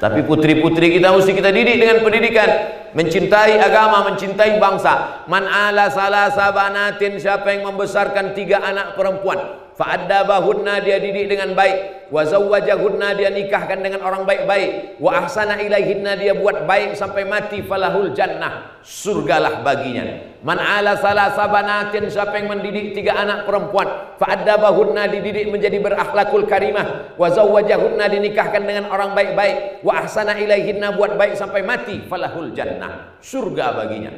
Tapi putri-putri kita mesti kita didik dengan pendidikan mencintai agama, mencintai bangsa. Man ala salah sabanatin siapa yang membesarkan tiga anak perempuan Fa'addabahunna dia didik dengan baik. Wa zawwajahunna dia nikahkan dengan orang baik-baik. Wa ahsana ilaihinna dia buat baik sampai mati. Falahul jannah surgalah baginya. Man ala salasa banatin siapa yang mendidik tiga anak perempuan? Fa'addabahunna dididik menjadi berakhlakul karimah. Wa zawwajahunna dinikahkan dengan orang baik-baik. Wa ahsana ilaihinna buat baik sampai mati. Falahul jannah surga baginya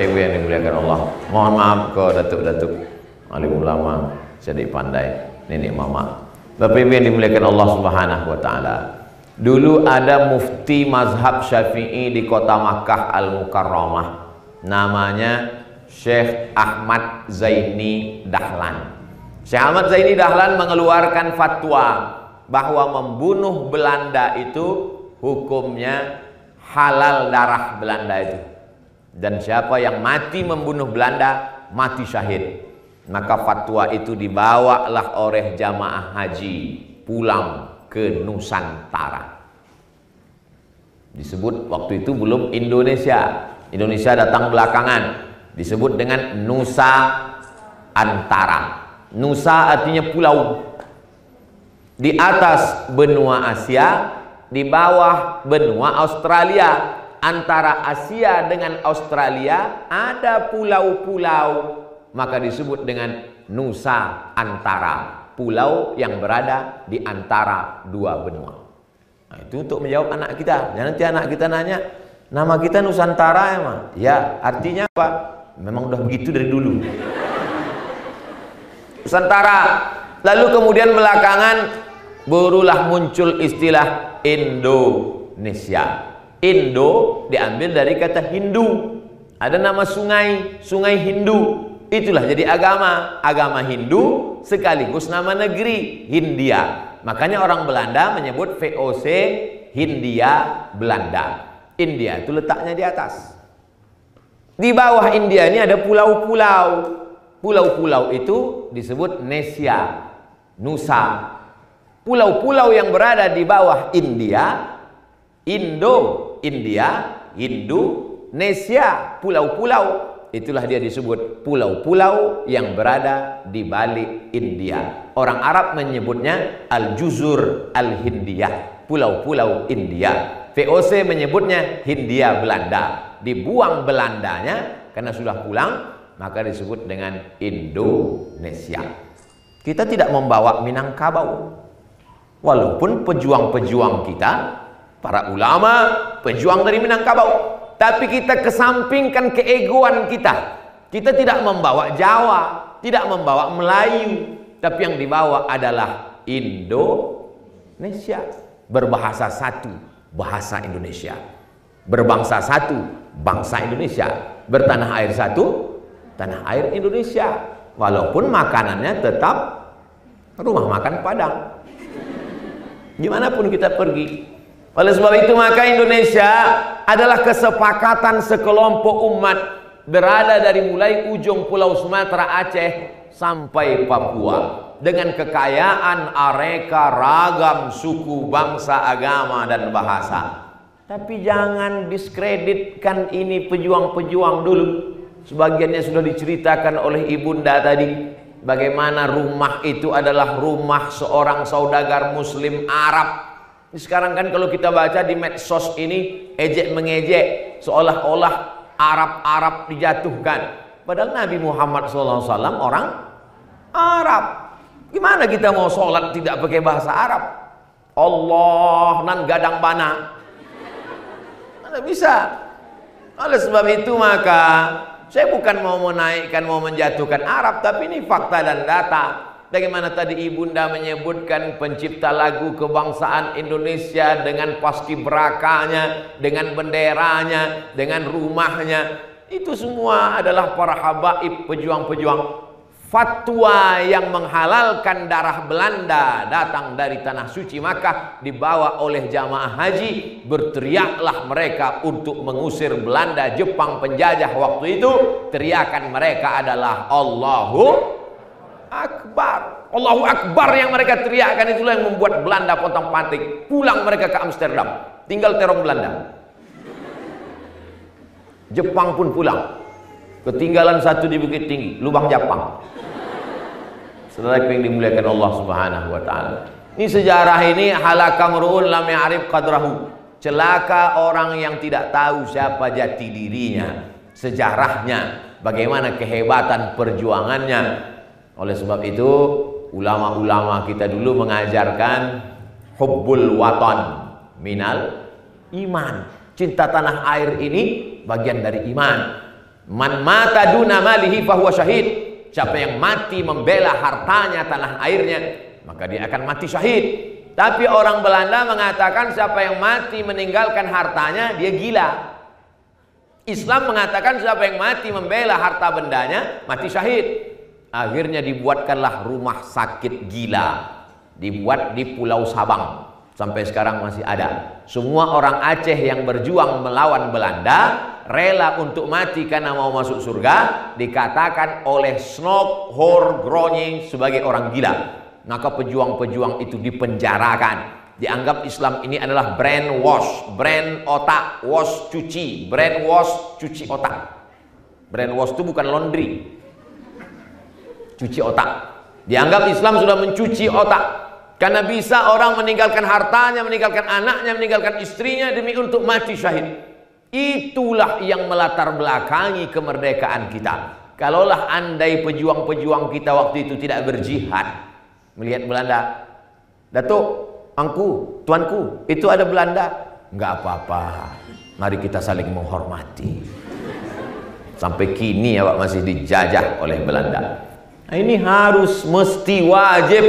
Bapak Ibu yang dimuliakan Allah. Mohon maaf ke datuk-datuk alim ulama, jadi pandai, nenek mama. Bapak Ibu yang dimuliakan Allah Subhanahu wa taala. Dulu ada mufti mazhab Syafi'i di kota Makkah Al-Mukarramah. Namanya Syekh Ahmad Zaini Dahlan. Syekh Ahmad Zaini Dahlan mengeluarkan fatwa bahwa membunuh Belanda itu hukumnya halal darah Belanda itu dan siapa yang mati membunuh Belanda mati syahid. Maka fatwa itu dibawalah oleh jamaah haji pulang ke Nusantara. Disebut waktu itu belum Indonesia. Indonesia datang belakangan. Disebut dengan Nusa Antara. Nusa artinya pulau. Di atas benua Asia di bawah benua Australia antara Asia dengan Australia ada pulau-pulau maka disebut dengan Nusa Antara pulau yang berada di antara dua benua. Nah, itu untuk menjawab anak kita. Dan nanti anak kita nanya nama kita Nusantara emang? Ya artinya apa? Memang udah begitu dari dulu. Nusantara. Lalu kemudian belakangan barulah muncul istilah Indonesia Indo diambil dari kata Hindu. Ada nama sungai, sungai Hindu. Itulah jadi agama, agama Hindu sekaligus nama negeri Hindia. Makanya orang Belanda menyebut VOC Hindia Belanda. India itu letaknya di atas. Di bawah India ini ada pulau-pulau. Pulau-pulau itu disebut Nesia, Nusa. Pulau-pulau yang berada di bawah India, Indo India, Indonesia, pulau-pulau. Itulah dia disebut pulau-pulau yang berada di balik India. Orang Arab menyebutnya Al-Juzur Al-Hindiyah, pulau-pulau India. VOC menyebutnya Hindia Belanda. Dibuang Belandanya karena sudah pulang, maka disebut dengan Indonesia. Kita tidak membawa Minangkabau. Walaupun pejuang-pejuang kita para ulama, pejuang dari Minangkabau. Tapi kita kesampingkan keegoan kita. Kita tidak membawa Jawa, tidak membawa Melayu, tapi yang dibawa adalah Indonesia. Berbahasa satu, bahasa Indonesia. Berbangsa satu, bangsa Indonesia. Bertanah air satu, tanah air Indonesia. Walaupun makanannya tetap rumah makan Padang. Di mana pun kita pergi, oleh sebab itu maka Indonesia adalah kesepakatan sekelompok umat berada dari mulai ujung pulau Sumatera Aceh sampai Papua dengan kekayaan areka ragam suku, bangsa, agama dan bahasa. Tapi jangan diskreditkan ini pejuang-pejuang dulu. Sebagiannya sudah diceritakan oleh ibunda tadi. Bagaimana rumah itu adalah rumah seorang saudagar muslim Arab sekarang kan kalau kita baca di medsos ini ejek mengejek seolah-olah Arab-Arab dijatuhkan. Padahal Nabi Muhammad SAW orang Arab. Gimana kita mau sholat tidak pakai bahasa Arab? Allah nan gadang bana. Mana bisa? Oleh sebab itu maka saya bukan mau menaikkan, mau menjatuhkan Arab, tapi ini fakta dan data. Bagaimana tadi ibunda menyebutkan pencipta lagu kebangsaan Indonesia dengan paskibrakanya, dengan benderanya, dengan rumahnya. Itu semua adalah para habaib pejuang-pejuang. Fatwa yang menghalalkan darah Belanda datang dari tanah suci Makkah dibawa oleh jamaah haji. Berteriaklah mereka untuk mengusir Belanda Jepang penjajah waktu itu. Teriakan mereka adalah Allahu Akbar Allahu Akbar yang mereka teriakkan itulah yang membuat Belanda potong pantik pulang mereka ke Amsterdam tinggal terong Belanda Jepang pun pulang ketinggalan satu di Bukit Tinggi lubang Jepang Saudara yang dimuliakan Allah Subhanahu wa taala. Ini sejarah ini halakam ru'un lam ya'rif qadrahu. Celaka orang yang tidak tahu siapa jati dirinya, sejarahnya, bagaimana kehebatan perjuangannya. Oleh sebab itu, ulama-ulama kita dulu mengajarkan hubbul waton minal iman. Cinta tanah air ini bagian dari iman. Man mata duna malihi fahuwa syahid siapa yang mati membela hartanya tanah airnya maka dia akan mati syahid tapi orang Belanda mengatakan siapa yang mati meninggalkan hartanya dia gila Islam mengatakan siapa yang mati membela harta bendanya mati syahid akhirnya dibuatkanlah rumah sakit gila. Dibuat di Pulau Sabang. Sampai sekarang masih ada. Semua orang Aceh yang berjuang melawan Belanda rela untuk mati karena mau masuk surga dikatakan oleh Snok Horgroni sebagai orang gila. Maka pejuang-pejuang itu dipenjarakan. Dianggap Islam ini adalah brand wash brand otak wash cuci brand wash cuci otak. Brand wash itu bukan laundry cuci otak dianggap Islam sudah mencuci otak karena bisa orang meninggalkan hartanya meninggalkan anaknya meninggalkan istrinya demi untuk mati syahid Itulah yang melatar belakangi kemerdekaan kita. Kalaulah andai pejuang-pejuang kita waktu itu tidak berjihad melihat Belanda, Datuk, angku, tuanku, itu ada Belanda. Enggak apa-apa. Mari kita saling menghormati. Sampai kini ya Pak masih dijajah oleh Belanda. Nah, ini harus mesti wajib.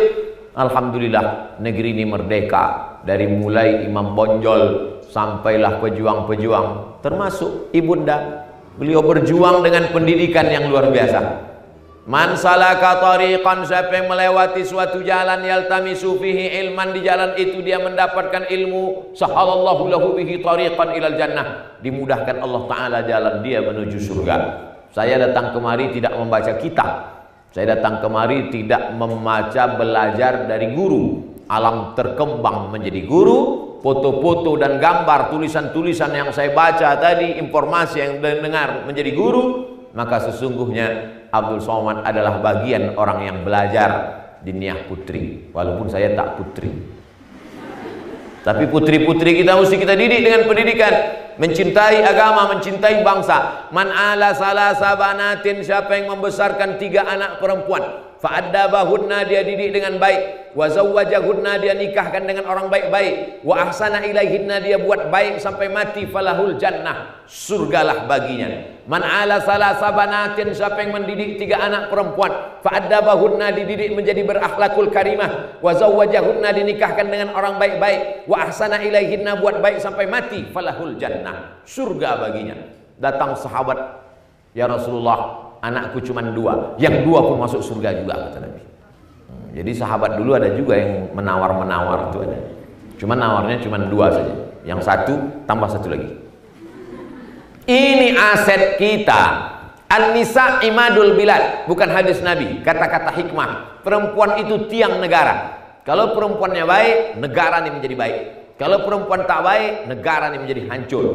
Alhamdulillah negeri ini merdeka. Dari mulai Imam Bonjol sampailah pejuang-pejuang termasuk ibunda. Beliau berjuang dengan pendidikan yang luar biasa. Man salaka tariqan siapa yang melewati suatu jalan yaltamisu fihi ilman di jalan itu dia mendapatkan ilmu. Sahalallahu lahu bihi tariqan ilal jannah. Dimudahkan Allah taala jalan dia menuju surga. Saya datang kemari tidak membaca kitab saya datang kemari tidak membaca belajar dari guru. Alam terkembang menjadi guru foto-foto dan gambar tulisan-tulisan yang saya baca tadi informasi yang dengar menjadi guru maka sesungguhnya Abdul Somad adalah bagian orang yang belajar di Niah Putri. Walaupun saya tak putri tapi putri-putri kita mesti kita didik dengan pendidikan. Mencintai agama, mencintai bangsa. Man ala salah sabanatin siapa yang membesarkan tiga anak perempuan fa'addabahunna dia didik dengan baik. Wa zawwajahunna dia nikahkan dengan orang baik-baik. Wa ahsana ilaihinna dia buat baik sampai mati. Falahul jannah surgalah baginya. Man ala salasa banatin siapa yang mendidik tiga anak perempuan? Fa'addabahunna dididik menjadi berakhlakul karimah. Wa zawwajahunna dinikahkan dengan orang baik-baik. Wa ahsana ilaihinna buat baik sampai mati. Falahul jannah surga baginya. Datang sahabat ya Rasulullah anakku cuma dua. Yang dua pun masuk surga juga kata Nabi. Hmm, jadi sahabat dulu ada juga yang menawar-menawar itu ada. Cuma nawarnya cuma dua saja. Yang satu tambah satu lagi. Ini aset kita. An-Nisa imadul bilad. Bukan hadis Nabi. Kata-kata hikmah. Perempuan itu tiang negara. Kalau perempuannya baik negara ini menjadi baik. Kalau perempuan tak baik negara ini menjadi hancur.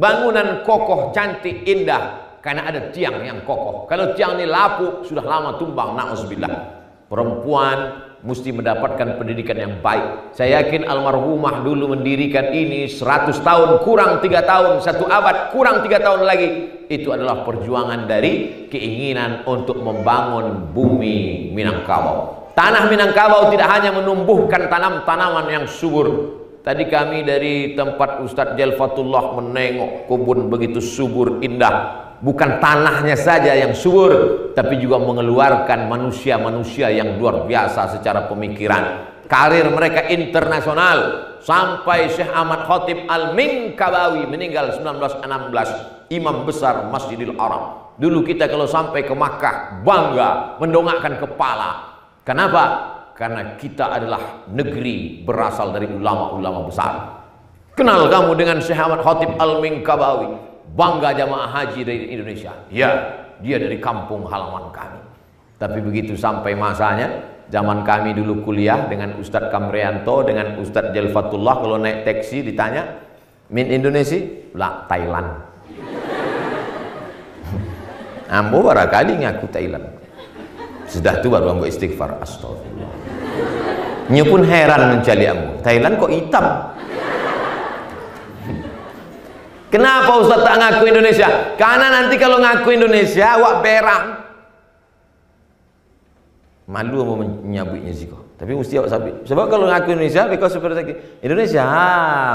Bangunan kokoh cantik indah karena ada tiang yang kokoh. Kalau tiang ini lapuk, sudah lama tumbang, na'udzubillah. Perempuan mesti mendapatkan pendidikan yang baik. Saya yakin almarhumah dulu mendirikan ini 100 tahun, kurang 3 tahun, satu abad, kurang 3 tahun lagi. Itu adalah perjuangan dari keinginan untuk membangun bumi Minangkabau. Tanah Minangkabau tidak hanya menumbuhkan tanam-tanaman yang subur, Tadi kami dari tempat Ustadz Jalfatullah menengok kebun begitu subur indah bukan tanahnya saja yang subur tapi juga mengeluarkan manusia-manusia yang luar biasa secara pemikiran karir mereka internasional sampai Syekh Ahmad Khatib Al-Minkabawi meninggal 1916 imam besar Masjidil Haram Dulu kita kalau sampai ke Makkah bangga mendongakkan kepala. Kenapa? Karena kita adalah negeri berasal dari ulama-ulama besar. Kenal kamu dengan Syekh Ahmad Khatib Al-Minkabawi, bangga jamaah haji dari Indonesia. Ya, dia dari kampung halaman kami. Tapi begitu sampai masanya, zaman kami dulu kuliah dengan Ustadz Kamrianto, dengan Ustadz Jalfatullah, kalau naik taksi ditanya, Min Indonesia? Lah, Thailand. Ambo barangkali ngaku Thailand. Sudah tu baru ambo istighfar. Astagfirullah. Nya pun heran mencari ambo. Thailand kok hitam? Kenapa Ustaz tak ngaku Indonesia? Karena nanti kalau ngaku Indonesia, awak berang. Malu mau menyabutnya sih kok. Tapi mesti awak sabit. Sebab kalau ngaku Indonesia, because seperti Indonesia,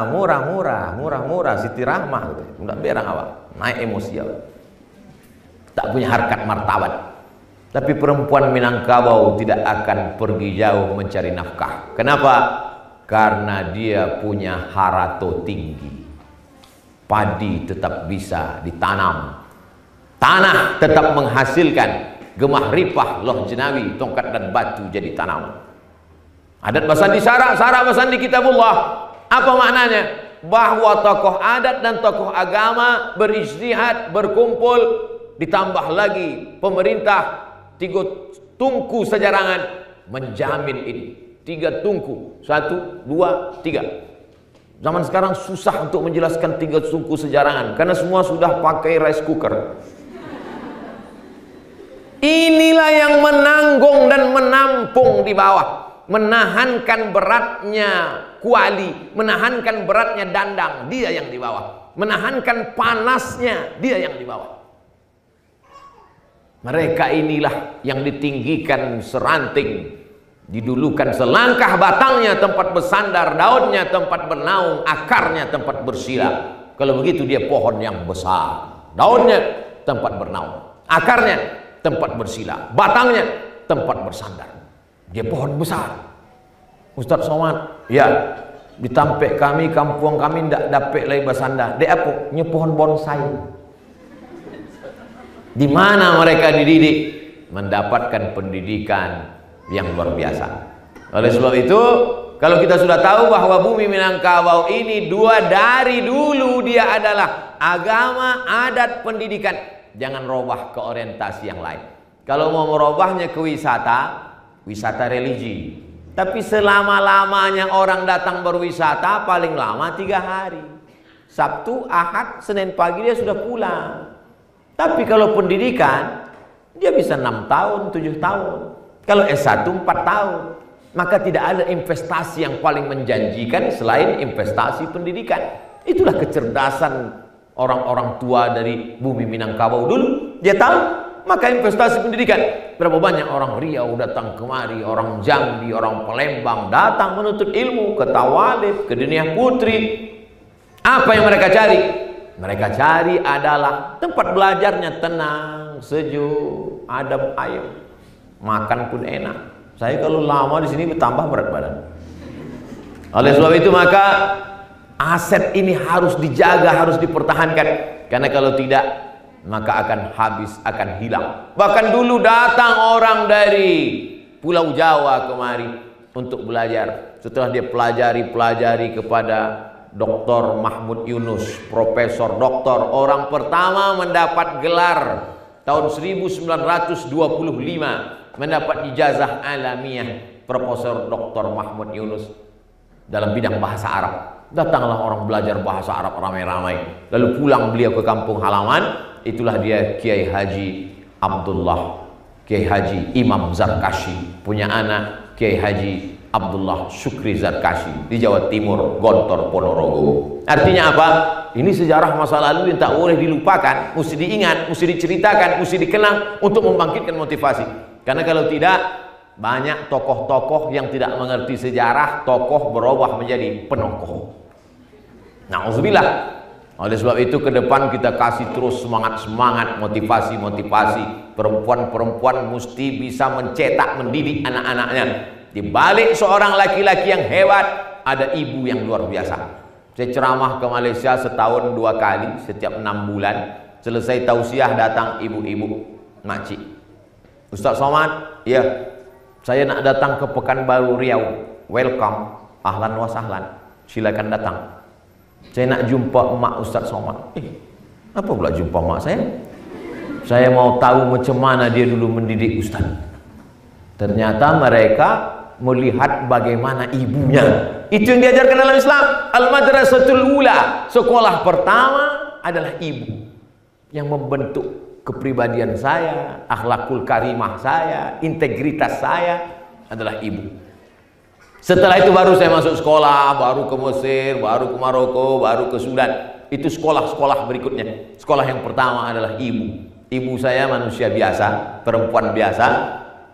murah, murah, murah, murah, Siti Rahmah. Tidak berang awak. Naik emosi awak tak punya harkat martabat tapi perempuan Minangkabau tidak akan pergi jauh mencari nafkah kenapa? karena dia punya harato tinggi padi tetap bisa ditanam. Tanah tetap menghasilkan gemah ripah loh jenawi tongkat dan batu jadi tanam. Adat basandi syarak syarak basandi kitabullah. Apa maknanya? Bahwa tokoh adat dan tokoh agama beristihad berkumpul ditambah lagi pemerintah tiga tungku sejarangan menjamin ini. Tiga tungku. Satu dua tiga zaman sekarang susah untuk menjelaskan tiga tungku sejarangan karena semua sudah pakai rice cooker. Inilah yang menanggung dan menampung di bawah. Menahankan beratnya kuali menahankan beratnya dandang dia yang di bawah. Menahankan panasnya dia yang di bawah. Mereka inilah yang ditinggikan seranting, didulukan selangkah batangnya tempat bersandar, daunnya tempat bernaung, akarnya tempat bersila. Kalau begitu dia pohon yang besar. Daunnya tempat bernaung, akarnya tempat bersila, batangnya tempat bersandar. Dia pohon besar. Ustaz Somad, ya, ditampek kami, kampung kami tidak dapat lagi bersandar. Dia apa? Ini pohon bonsai. Di mana mereka dididik? Mendapatkan pendidikan yang luar biasa. Oleh sebab itu, kalau kita sudah tahu bahwa bumi Minangkabau ini dua dari dulu dia adalah agama, adat, pendidikan. Jangan robah ke orientasi yang lain. Kalau mau merubahnya ke wisata, wisata religi. Tapi selama-lamanya orang datang berwisata paling lama tiga hari. Sabtu, Ahad, Senin pagi dia sudah pulang. Tapi kalau pendidikan, dia bisa enam tahun, tujuh tahun. Kalau S1 empat tahun. Maka tidak ada investasi yang paling menjanjikan selain investasi pendidikan. Itulah kecerdasan orang-orang tua dari bumi Minangkabau dulu. Dia tahu, maka investasi pendidikan. Berapa banyak orang Riau datang kemari, orang Jambi, orang Palembang datang menuntut ilmu ke Tawalib, ke dunia putri. Apa yang mereka cari? mereka cari adalah tempat belajarnya tenang, sejuk, adem ayem. Makan pun enak. Saya kalau lama di sini bertambah berat badan. Oleh sebab itu maka aset ini harus dijaga, harus dipertahankan. Karena kalau tidak maka akan habis, akan hilang. Bahkan dulu datang orang dari Pulau Jawa kemari untuk belajar. Setelah dia pelajari-pelajari kepada Dr. Mahmud Yunus, Profesor Doktor, orang pertama mendapat gelar tahun 1925 mendapat ijazah alamiah Profesor Dr. Mahmud Yunus dalam bidang bahasa Arab. Datanglah orang belajar bahasa Arab ramai-ramai. Lalu pulang beliau ke kampung halaman, itulah dia Kiai Haji Abdullah Kiai Haji Imam Zarkashi punya anak Kiai Haji Abdullah Syukri Zarkashi di Jawa Timur, Gontor, Ponorogo. Artinya apa? Ini sejarah masa lalu yang tak boleh dilupakan, mesti diingat, mesti diceritakan, mesti dikenang untuk membangkitkan motivasi. Karena kalau tidak, banyak tokoh-tokoh yang tidak mengerti sejarah, tokoh berubah menjadi penokoh. Nauzubillah. Oleh sebab itu ke depan kita kasih terus semangat-semangat, motivasi-motivasi. Perempuan-perempuan mesti bisa mencetak, mendidik anak-anaknya di balik seorang laki-laki yang hebat, ada ibu yang luar biasa. Saya ceramah ke Malaysia setahun dua kali, setiap enam bulan. Selesai tausiah datang ibu-ibu makcik. Ustaz Somad, ya, saya nak datang ke Pekanbaru Riau. Welcome, ahlan wa sahlan. Silakan datang. Saya nak jumpa emak Ustaz Somad. Eh, apa pula jumpa emak saya? Saya mau tahu macam mana dia dulu mendidik Ustaz. Ternyata mereka melihat bagaimana ibunya. Itu yang diajarkan dalam Islam. Al-Madrasatul Ula. Sekolah pertama adalah ibu yang membentuk kepribadian saya, akhlakul karimah saya, integritas saya adalah ibu. Setelah itu baru saya masuk sekolah, baru ke Mesir, baru ke Maroko, baru ke Sudan. Itu sekolah-sekolah berikutnya. Sekolah yang pertama adalah ibu. Ibu saya manusia biasa, perempuan biasa,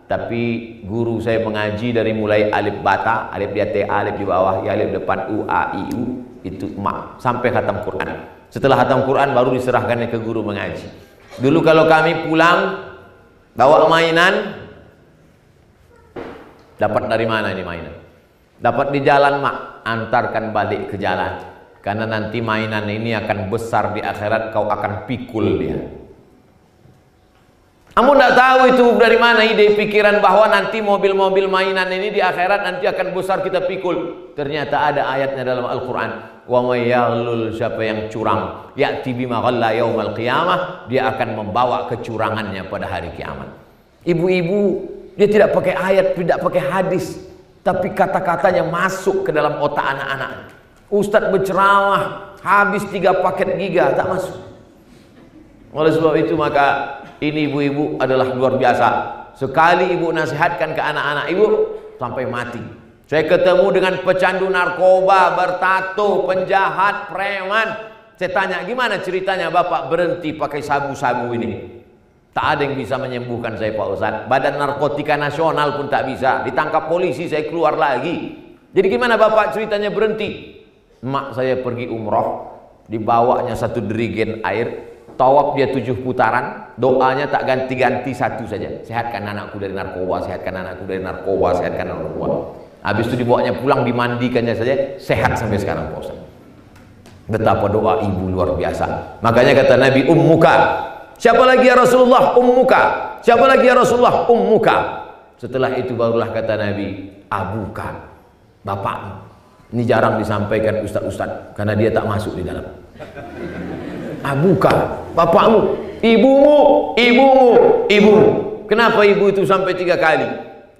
tapi guru saya mengaji dari mulai alif bata, alif di atas, alif di bawah, ya alif depan u, a, i, u, itu mak sampai khatam Quran. Setelah hatam Quran baru diserahkannya ke guru mengaji. Dulu kalau kami pulang bawa mainan dapat dari mana ini mainan? Dapat di jalan mak, antarkan balik ke jalan. Karena nanti mainan ini akan besar di akhirat kau akan pikul dia. Kamu tidak tahu itu dari mana ide pikiran bahwa nanti mobil-mobil mainan ini di akhirat nanti akan besar kita pikul. Ternyata ada ayatnya dalam Al-Quran. Wa may siapa yang curang ya'ti bima ghalla yaumal qiyamah dia akan membawa kecurangannya pada hari kiamat. Ibu-ibu dia tidak pakai ayat tidak pakai hadis tapi kata-katanya masuk ke dalam otak anak-anak. Ustadz berceramah habis tiga paket giga tak masuk oleh sebab itu maka ini ibu-ibu adalah luar biasa sekali ibu nasihatkan ke anak-anak ibu sampai mati saya ketemu dengan pecandu narkoba, bertato, penjahat, preman. Saya tanya, gimana ceritanya Bapak berhenti pakai sabu-sabu ini? Tak ada yang bisa menyembuhkan saya Pak Ustaz. Badan Narkotika Nasional pun tak bisa. Ditangkap polisi, saya keluar lagi. Jadi gimana Bapak ceritanya berhenti? Mak saya pergi umroh, dibawanya satu derigen air, tawaf dia tujuh putaran, doanya tak ganti-ganti satu saja. Sehatkan anakku dari narkoba, sehatkan anakku dari narkoba, sehatkan anakku narkoba. Habis itu dibawanya pulang dimandikannya saja sehat sampai sekarang Ustaz. Betapa doa ibu luar biasa. Makanya kata Nabi ummuka. Siapa lagi ya Rasulullah? Ummuka. Siapa lagi ya Rasulullah? Ummuka. Setelah itu barulah kata Nabi abuka. Bapakmu. Ini jarang disampaikan ustaz-ustaz karena dia tak masuk di dalam. Abuka, bapakmu, ibumu, ibumu, ibumu. Kenapa ibu itu sampai tiga kali?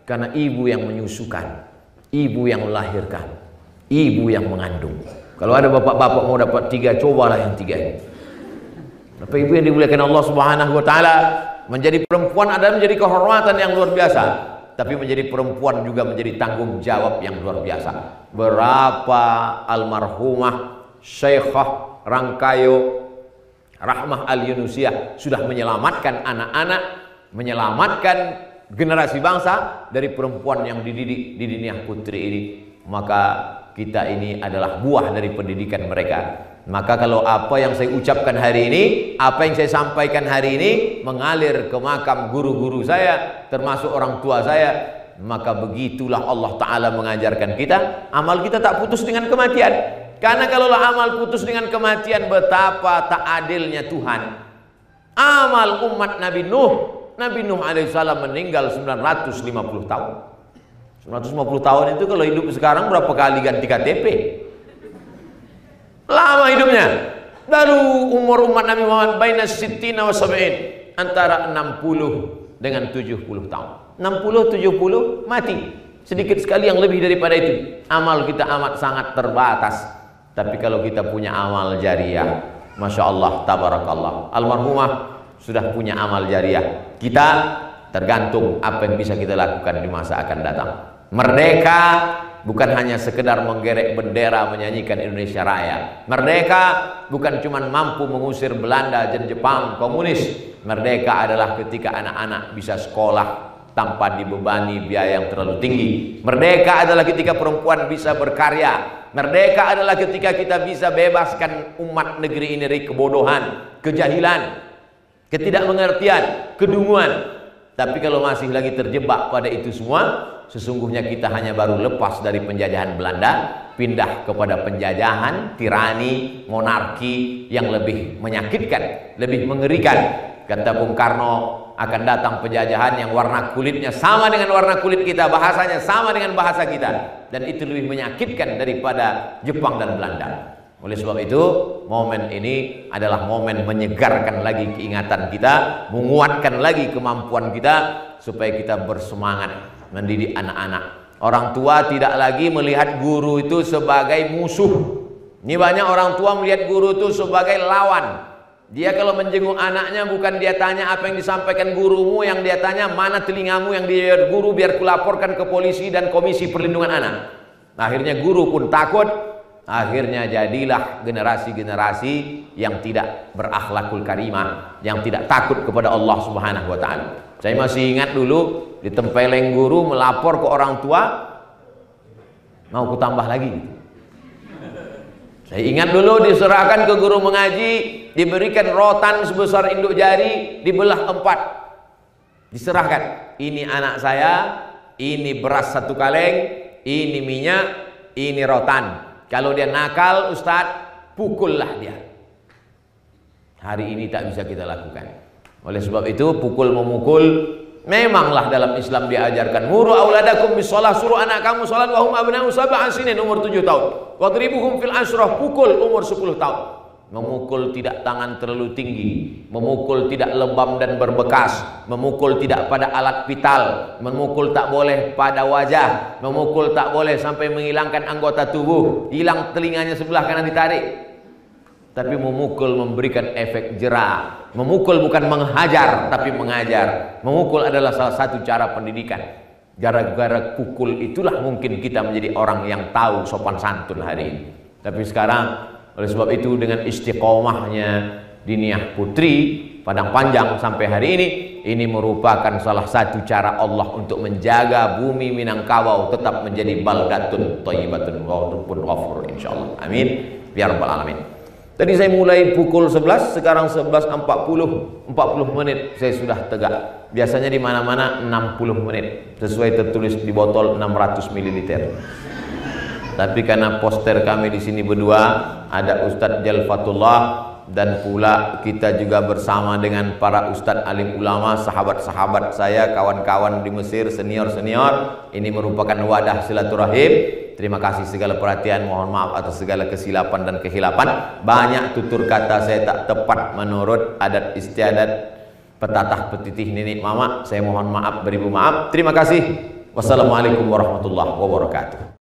Karena ibu yang menyusukan ibu yang melahirkan, ibu yang mengandung. Kalau ada bapak-bapak mau dapat tiga, cobalah yang tiga ini. Bapak ibu yang dimuliakan Allah Subhanahu wa taala, menjadi perempuan adalah menjadi kehormatan yang luar biasa. Tapi menjadi perempuan juga menjadi tanggung jawab yang luar biasa. Berapa almarhumah Syekhah Rangkayo Rahmah Al-Yunusiah sudah menyelamatkan anak-anak, menyelamatkan generasi bangsa dari perempuan yang dididik di dunia putri ini. Maka kita ini adalah buah dari pendidikan mereka. Maka kalau apa yang saya ucapkan hari ini apa yang saya sampaikan hari ini mengalir ke makam guru-guru saya termasuk orang tua saya maka begitulah Allah Ta'ala mengajarkan kita. Amal kita tak putus dengan kematian karena kalau amal putus dengan kematian betapa tak adilnya Tuhan amal umat Nabi Nuh Nabi Nuh alaihissalam meninggal 950 tahun. 950 tahun itu kalau hidup sekarang berapa kali ganti KTP? Lama hidupnya. Lalu umur umat Nabi Muhammad baina sittina wa sab'in antara 60 dengan 70 tahun. 60 70 mati. Sedikit sekali yang lebih daripada itu. Amal kita amat sangat terbatas. Tapi kalau kita punya amal jariah, Masya Allah, tabarakallah. Almarhumah sudah punya amal jariah. Kita tergantung apa yang bisa kita lakukan di masa akan datang. Merdeka bukan hanya sekedar menggerek bendera menyanyikan Indonesia Raya. Merdeka bukan cuma mampu mengusir Belanda dan Jepang komunis. Merdeka adalah ketika anak-anak bisa sekolah tanpa dibebani biaya yang terlalu tinggi. Merdeka adalah ketika perempuan bisa berkarya. Merdeka adalah ketika kita bisa bebaskan umat negeri ini dari kebodohan, kejahilan, ketidakmengertian, kedunguan. Tapi kalau masih lagi terjebak pada itu semua, sesungguhnya kita hanya baru lepas dari penjajahan Belanda, pindah kepada penjajahan, tirani, monarki yang lebih menyakitkan, lebih mengerikan. Kata Bung Karno, akan datang penjajahan yang warna kulitnya sama dengan warna kulit kita, bahasanya sama dengan bahasa kita. Dan itu lebih menyakitkan daripada Jepang dan Belanda. Oleh sebab itu, momen ini adalah momen menyegarkan lagi keingatan kita, menguatkan lagi kemampuan kita supaya kita bersemangat mendidik anak-anak. Orang tua tidak lagi melihat guru itu sebagai musuh. Ini banyak orang tua melihat guru itu sebagai lawan. Dia kalau menjenguk anaknya bukan dia tanya apa yang disampaikan gurumu, yang dia tanya mana telingamu yang dia guru biar kulaporkan ke polisi dan komisi perlindungan anak. Akhirnya guru pun takut, Akhirnya jadilah generasi-generasi yang tidak berakhlakul karimah, yang tidak takut kepada Allah Subhanahu wa taala. Saya masih ingat dulu ditempeleng guru melapor ke orang tua mau ku tambah lagi Saya ingat dulu diserahkan ke guru mengaji, diberikan rotan sebesar induk jari, dibelah empat. Diserahkan, ini anak saya, ini beras satu kaleng, ini minyak, ini rotan kalau dia nakal, Ustadz, pukullah dia. Hari ini tak bisa kita lakukan. Oleh sebab itu, pukul memukul memanglah dalam Islam diajarkan. Muru auladakum bisolah, suruh anak kamu salat wahum abna'u sab'an sinin umur 7 tahun. Wadribuhum fil asrah, pukul umur 10 tahun. Memukul tidak tangan terlalu tinggi. Memukul tidak lebam dan berbekas. Memukul tidak pada alat vital. Memukul tak boleh pada wajah. Memukul tak boleh sampai menghilangkan anggota tubuh. Hilang telinganya sebelah kanan ditarik. Tapi memukul memberikan efek jerah. Memukul bukan menghajar tapi mengajar. Memukul adalah salah satu cara pendidikan. Gara-gara pukul itulah mungkin kita menjadi orang yang tahu sopan santun hari ini. Tapi sekarang oleh sebab itu dengan istiqomahnya Diniah Putri Padang Panjang sampai hari ini ini merupakan salah satu cara Allah untuk menjaga bumi Minangkabau tetap menjadi baldatun thayyibatun walaupun ghafur insyaallah. Amin. Ya rabbal alamin. Tadi saya mulai pukul 11, sekarang 11.40, 40 menit saya sudah tegak. Biasanya di mana-mana 60 menit sesuai tertulis di botol 600 ml. Tapi karena poster kami di sini berdua ada Ustadz Jalfatullah dan pula kita juga bersama dengan para ustadz alim ulama, sahabat-sahabat saya, kawan-kawan di Mesir, senior-senior. Ini merupakan wadah silaturahim. Terima kasih segala perhatian, mohon maaf atas segala kesilapan dan kehilapan. Banyak tutur kata saya tak tepat menurut adat istiadat petatah petitih nenek mama. Saya mohon maaf beribu maaf. Terima kasih. Wassalamualaikum warahmatullahi wabarakatuh.